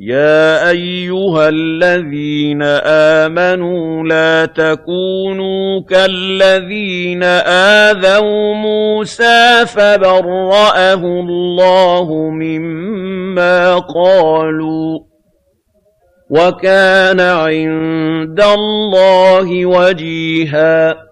يَا أَيُّهَا الَّذِينَ آمَنُوا لَا تَكُونُوا كَالَّذِينَ آذَوْا مُوسَىٰ فَبَرَّأَهُ اللَّهُ مِمَّا قَالُوا ۚ وَكَانَ عِندَ اللَّهِ وَجِيهًا